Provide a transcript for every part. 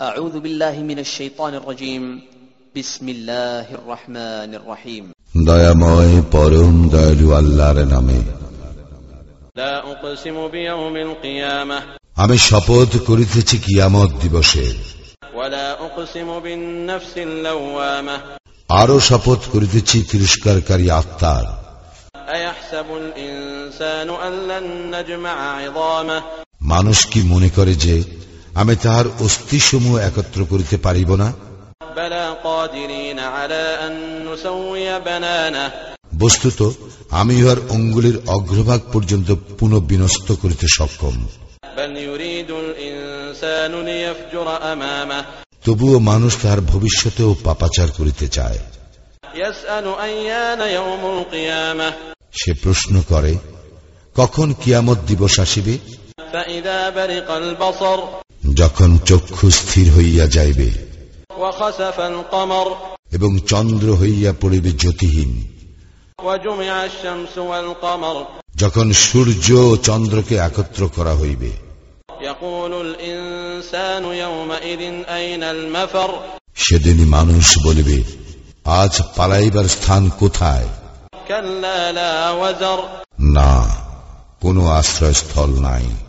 أعوذ بالله من الشيطان الرجيم بسم الله الرحمن الرحيم দয়াময় পরম দয়ালু আল্লাহর নামে لا أقسم بيوم القيامة আমি শপথ করিতেছি কিয়ামত দিবসে ولا أقسم بالنفس اللوامة আরো শপথ করিতেছি তিরস্কারকারী আত্মার أيحسب الإنسان أن لن نجمع عظامه মানুষ কি মনে করে যে আমি তাহার অস্থি সমূহ একত্র করিতে পারিব না। বস্তুত আমি ইহার অঙ্গুলির অগ্রভাগ পর্যন্ত পুনঃবিনষ্ট করিতে সক্ষম। তবুও মানুষ তাহার ভবিষ্যতেও পাপাচার করিতে চায়। সে প্রশ্ন করে কখন কিয়ামত দিবস আসিবে? যখন চক্ষু স্থির হইয়া যাইবে এবং চন্দ্র হইয়া পড়িবে জ্যোতিহীন যখন সূর্য ও চন্দ্রকে একত্র করা হইবে। সেদিনই মানুষ বলিবে আজ পালাইবার স্থান কোথায়? না কোনো আশ্রয়স্থল নাই।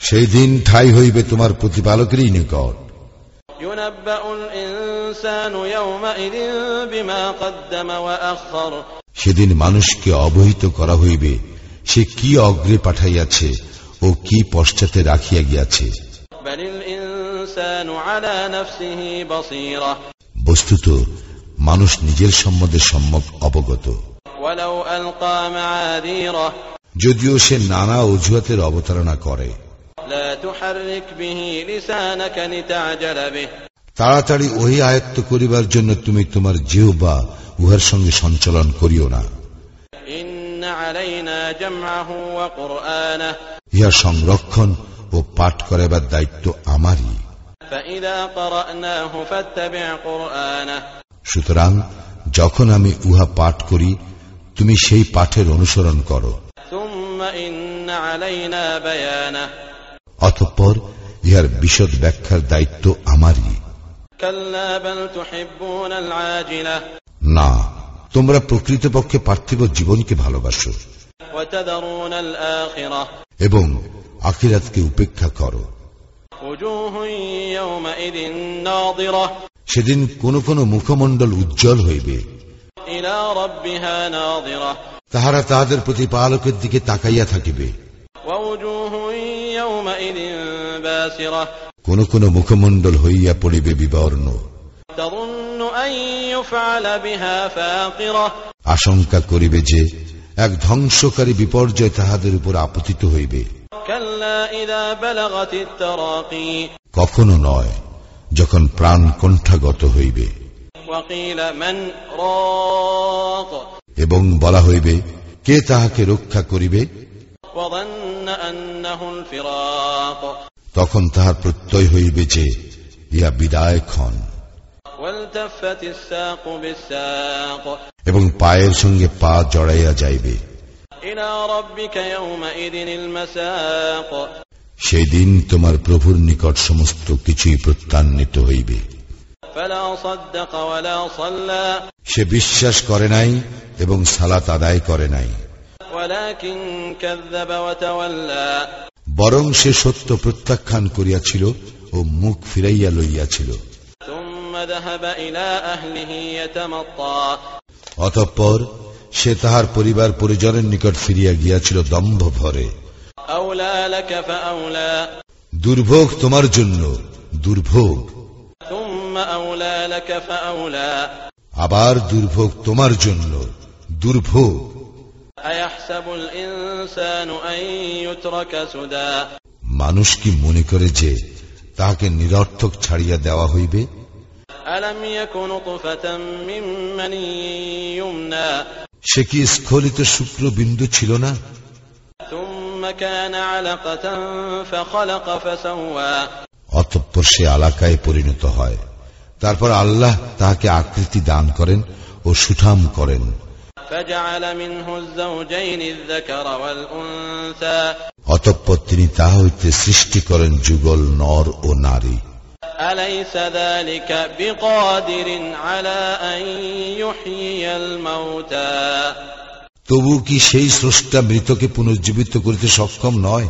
সেই দিন ঠাই হইবে তোমার প্রতিপালকেরই নিকট। সেদিন মানুষকে অবহিত করা হইবে সে কি অগ্রে পাঠাইয়াছে ও কি পশ্চাতে রাখিয়া গিয়াছে। বস্তুত মানুষ নিজের সম্বন্ধে সম্যক অবগত। যদিও সে নানা অজুহাতের অবতারণা করে। তাড়াতাড়ি ওই আয়ত্ত করিবার জন্য তুমি তোমার জিহু বা উহার সঙ্গে সঞ্চালন করিও না। ইহা সংরক্ষণ ও পাঠ করাবার দায়িত্ব আমারই। সুতরাং যখন আমি উহা পাঠ করি তুমি সেই পাঠের অনুসরণ করো। অতঃপর ইহার বিশদ ব্যাখ্যার দায়িত্ব আমারই। না তোমরা প্রকৃতপক্ষে পার্থিব জীবনকে ভালোবাসো। এবং আখিরাতকে উপেক্ষা করো। সেদিন কোন কোন মুখমণ্ডল উজ্জ্বল হইবে। তাহারা তাহাদের প্রতি পালকের দিকে তাকাইয়া থাকিবে। কোন কোন মুখমন্ডল হইয়া পড়িবে বিবর্ণ। আশঙ্কা করিবে যে এক ধ্বংসকারী বিপর্যয় তাহাদের উপর আপতিত হইবে। কখনো নয় যখন প্রাণ কণ্ঠাগত হইবে। এবং বলা হইবে কে তাহাকে রক্ষা করিবে? তখন তাহার প্রত্যয় হইবে যে ইয়া বিদায় ক্ষণ। এবং পায়ের সঙ্গে পা জড়াইয়া যাইবে। সেদিন তোমার প্রভুর নিকট সমস্ত কিছুই প্রত্যান্বিত হইবে। সে বিশ্বাস করে নাই এবং সালাত আদায় করে নাই। বরং সে সত্য প্রত্যাখ্যান করিয়াছিল ও মুখ ফিরাইয়া লইয়াছিল। অতঃপর সে তাহার পরিবার পরিজনের নিকট ফিরিয়া গিয়াছিল দম্ভ ভরে। দুর্ভোগ তোমার জন্য দুর্ভোগ। আবার দুর্ভোগ তোমার জন্য। দুর্ভোগ। মানুষ কি মনে করে যে তাহাকে নিরর্থক ছাড়িয়া দেওয়া হইবে? সে কি স্খলিত শুক্রবিন্দু ছিল না? অতঃপর সে আলাকায় পরিণত হয়। তারপর আল্লাহ তাহাকে আকৃতি দান করেন ও সুঠাম করেন। অতঃপর তিনি তাহা হইতে সৃষ্টি করেন যুগল নর ও নারী। তবু কি সেই স্রষ্টা মৃতকে পুনর্জীবিত করিতে সক্ষম নয়?